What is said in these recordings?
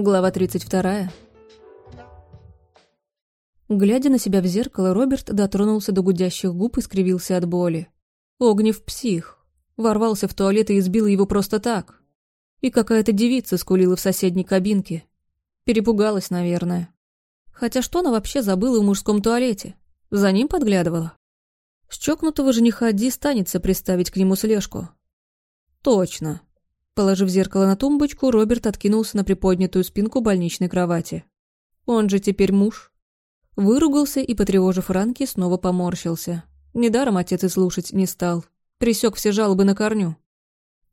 Глава 32. Глядя на себя в зеркало, Роберт дотронулся до гудящих губ и скривился от боли. Огнев псих. Ворвался в туалет и избил его просто так. И какая-то девица скулила в соседней кабинке. Перепугалась, наверное. Хотя что она вообще забыла в мужском туалете? За ним подглядывала? С чокнутого жениха Ди станется приставить к нему слежку. Точно. Положив зеркало на тумбочку, Роберт откинулся на приподнятую спинку больничной кровати. Он же теперь муж. Выругался и, потревожив ранки, снова поморщился. Недаром отец и слушать не стал. Присек все жалобы на корню.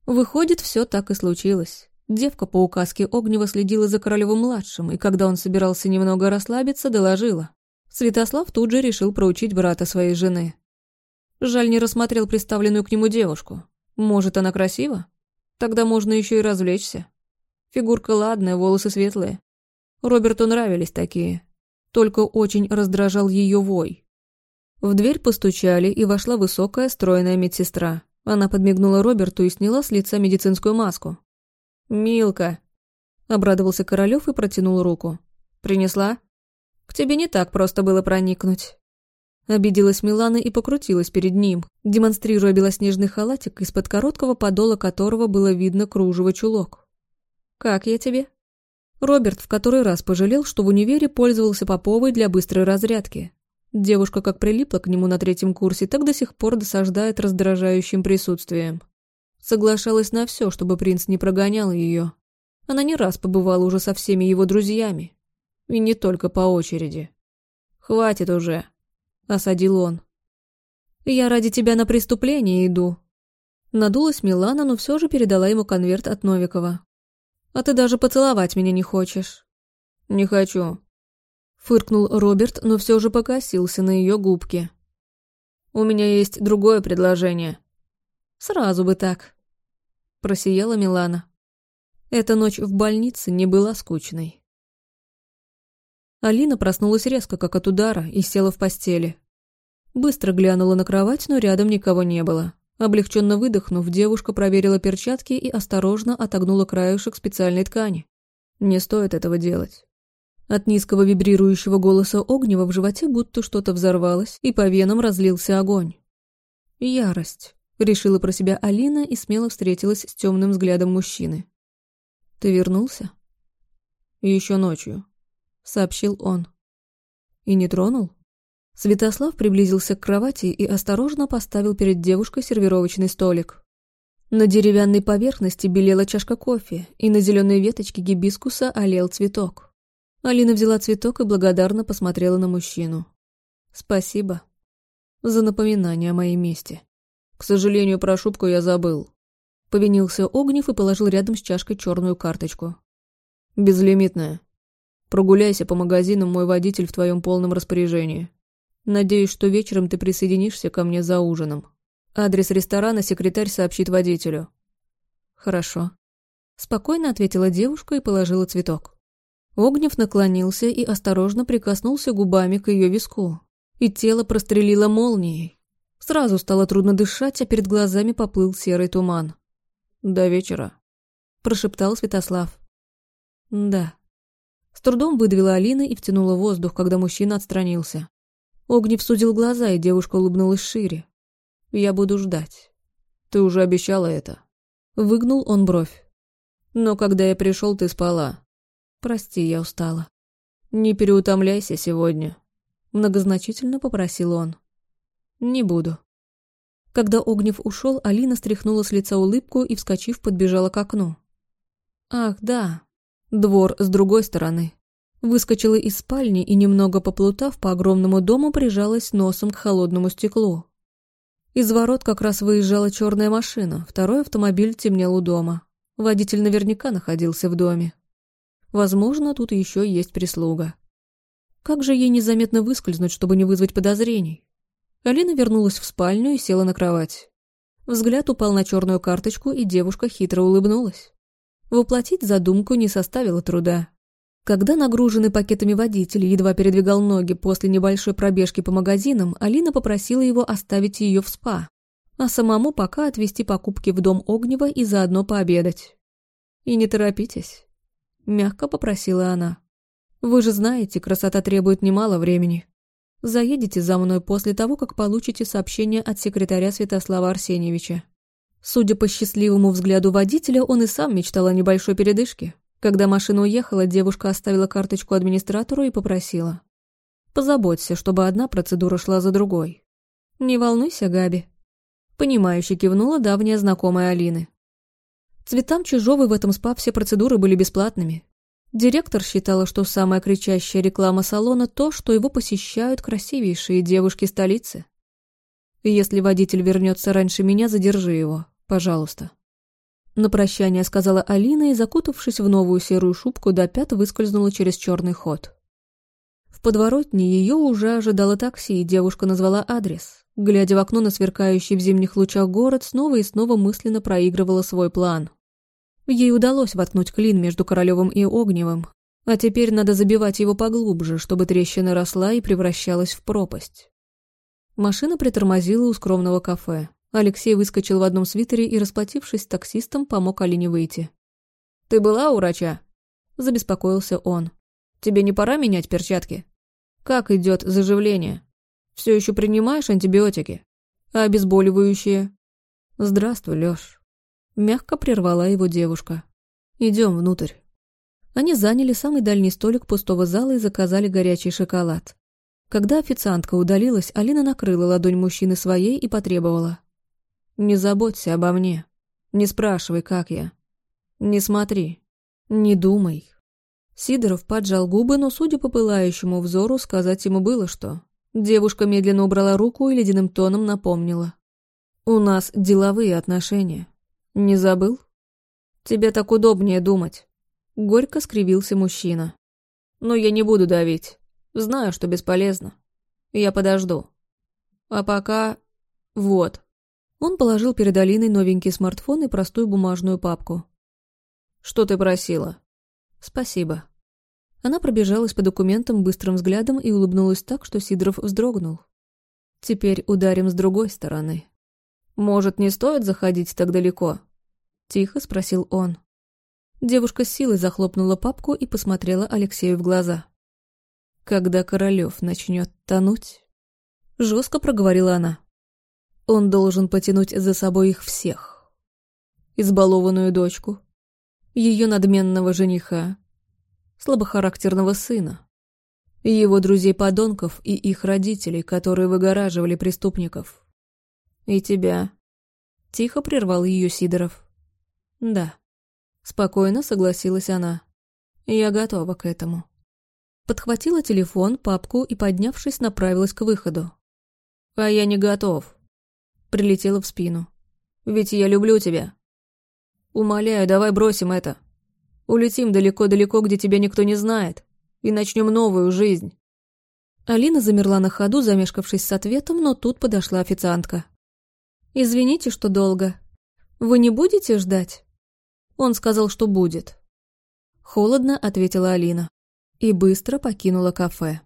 Выходит, все так и случилось. Девка по указке Огнева следила за Королевым-младшим, и когда он собирался немного расслабиться, доложила. Святослав тут же решил проучить брата своей жены. Жаль, не рассмотрел представленную к нему девушку. Может, она красива? Тогда можно еще и развлечься. Фигурка ладная, волосы светлые. Роберту нравились такие. Только очень раздражал ее вой. В дверь постучали, и вошла высокая, стройная медсестра. Она подмигнула Роберту и сняла с лица медицинскую маску. «Милка!» — обрадовался Королёв и протянул руку. «Принесла?» «К тебе не так просто было проникнуть». Обиделась Милана и покрутилась перед ним, демонстрируя белоснежный халатик, из-под короткого подола которого было видно кружево чулок. «Как я тебе?» Роберт в который раз пожалел, что в универе пользовался Поповой для быстрой разрядки. Девушка как прилипла к нему на третьем курсе, так до сих пор досаждает раздражающим присутствием. Соглашалась на все, чтобы принц не прогонял ее. Она не раз побывала уже со всеми его друзьями. И не только по очереди. «Хватит уже», — осадил он. «Я ради тебя на преступление иду». Надулась Милана, но все же передала ему конверт от Новикова. «А ты даже поцеловать меня не хочешь». «Не хочу», — фыркнул Роберт, но все же покосился на ее губки. «У меня есть другое предложение». «Сразу бы так», — просияла Милана. Эта ночь в больнице не была скучной. Алина проснулась резко, как от удара, и села в постели. Быстро глянула на кровать, но рядом никого не было. Облегченно выдохнув, девушка проверила перчатки и осторожно отогнула краешек специальной ткани. Не стоит этого делать. От низкого вибрирующего голоса Огнева в животе будто что-то взорвалось, и по венам разлился огонь. «Ярость», — решила про себя Алина и смело встретилась с темным взглядом мужчины. «Ты вернулся?» «Еще ночью», сообщил он. И не тронул? Святослав приблизился к кровати и осторожно поставил перед девушкой сервировочный столик. На деревянной поверхности белела чашка кофе, и на зеленой веточке гибискуса олел цветок. Алина взяла цветок и благодарно посмотрела на мужчину. «Спасибо за напоминание о моей мести. К сожалению, про шубку я забыл». Повинился Огнев и положил рядом с чашкой черную карточку. «Безлимитная. Прогуляйся по магазинам, мой водитель в твоем полном распоряжении. Надеюсь, что вечером ты присоединишься ко мне за ужином. Адрес ресторана секретарь сообщит водителю. Хорошо. Спокойно ответила девушка и положила цветок. Огнев наклонился и осторожно прикоснулся губами к ее виску. И тело прострелило молнией. Сразу стало трудно дышать, а перед глазами поплыл серый туман. «До вечера», – прошептал Святослав. «Да». С трудом выдавила Алина и втянула воздух, когда мужчина отстранился. Огнев судил глаза, и девушка улыбнулась шире. «Я буду ждать. Ты уже обещала это». Выгнул он бровь. «Но когда я пришел, ты спала. Прости, я устала. Не переутомляйся сегодня», — многозначительно попросил он. «Не буду». Когда Огнев ушел, Алина стряхнула с лица улыбку и, вскочив, подбежала к окну. «Ах, да, Двор с другой стороны. Выскочила из спальни и, немного поплутав по огромному дому, прижалась носом к холодному стеклу. Из ворот как раз выезжала черная машина, второй автомобиль темнел у дома. Водитель наверняка находился в доме. Возможно, тут еще есть прислуга. Как же ей незаметно выскользнуть, чтобы не вызвать подозрений? Алина вернулась в спальню и села на кровать. Взгляд упал на черную карточку, и девушка хитро улыбнулась. Воплотить задумку не составило труда. Когда нагруженный пакетами водитель едва передвигал ноги после небольшой пробежки по магазинам, Алина попросила его оставить ее в спа, а самому пока отвезти покупки в дом Огнева и заодно пообедать. «И не торопитесь», —— мягко попросила она. «Вы же знаете, красота требует немало времени. Заедете за мной после того, как получите сообщение от секретаря Святослава Арсеньевича. Судя по счастливому взгляду водителя, он и сам мечтал о небольшой передышке. Когда машина уехала, девушка оставила карточку администратору и попросила. «Позаботься, чтобы одна процедура шла за другой». «Не волнуйся, Габи». Понимающе кивнула давняя знакомая Алины. Цветам Чужовой в этом спа все процедуры были бесплатными. Директор считала, что самая кричащая реклама салона – то, что его посещают красивейшие девушки столицы. Если водитель вернется раньше меня, задержи его, пожалуйста. На прощание сказала Алина и, закутавшись в новую серую шубку, до пят выскользнула через черный ход. В подворотне ее уже ожидало такси, и девушка назвала адрес. Глядя в окно на сверкающий в зимних лучах город, снова и снова мысленно проигрывала свой план. Ей удалось воткнуть клин между Королевым и Огневым, а теперь надо забивать его поглубже, чтобы трещина росла и превращалась в пропасть. Машина притормозила у скромного кафе. Алексей выскочил в одном свитере и, расплатившись с таксистом, помог Алине выйти. «Ты была у врача?» – забеспокоился он. «Тебе не пора менять перчатки? Как идет заживление? Все еще принимаешь антибиотики? А обезболивающие?» «Здравствуй, Лёш». Мягко прервала его девушка. «Идем внутрь». Они заняли самый дальний столик пустого зала и заказали горячий шоколад. Когда официантка удалилась, Алина накрыла ладонь мужчины своей и потребовала. Не заботься обо мне. Не спрашивай, как я. Не смотри. Не думай. Сидоров поджал губы, но, судя по пылающему взору, сказать ему было что. Девушка медленно убрала руку и ледяным тоном напомнила. «У нас деловые отношения. Не забыл?» «Тебе так удобнее думать». Горько скривился мужчина. «Но я не буду давить. Знаю, что бесполезно. Я подожду. А пока... Вот». Он положил перед Алиной новенький смартфон и простую бумажную папку. «Что ты просила?» «Спасибо». Она пробежалась по документам быстрым взглядом и улыбнулась так, что Сидоров вздрогнул. «Теперь ударим с другой стороны». «Может, не стоит заходить так далеко?» Тихо спросил он. Девушка с силой захлопнула папку и посмотрела Алексею в глаза. «Когда Королёв начнет тонуть?» Жестко проговорила она. Он должен потянуть за собой их всех. Избалованную дочку, ее надменного жениха, слабохарактерного сына, его друзей-подонков и их родителей, которые выгораживали преступников. И тебя. Тихо прервал ее Сидоров. Да. Спокойно согласилась она. Я готова к этому. Подхватила телефон, папку и, поднявшись, направилась к выходу. А я не готов прилетела в спину. «Ведь я люблю тебя. Умоляю, давай бросим это. Улетим далеко-далеко, где тебя никто не знает, и начнем новую жизнь». Алина замерла на ходу, замешкавшись с ответом, но тут подошла официантка. «Извините, что долго. Вы не будете ждать?» Он сказал, что будет. Холодно ответила Алина и быстро покинула кафе.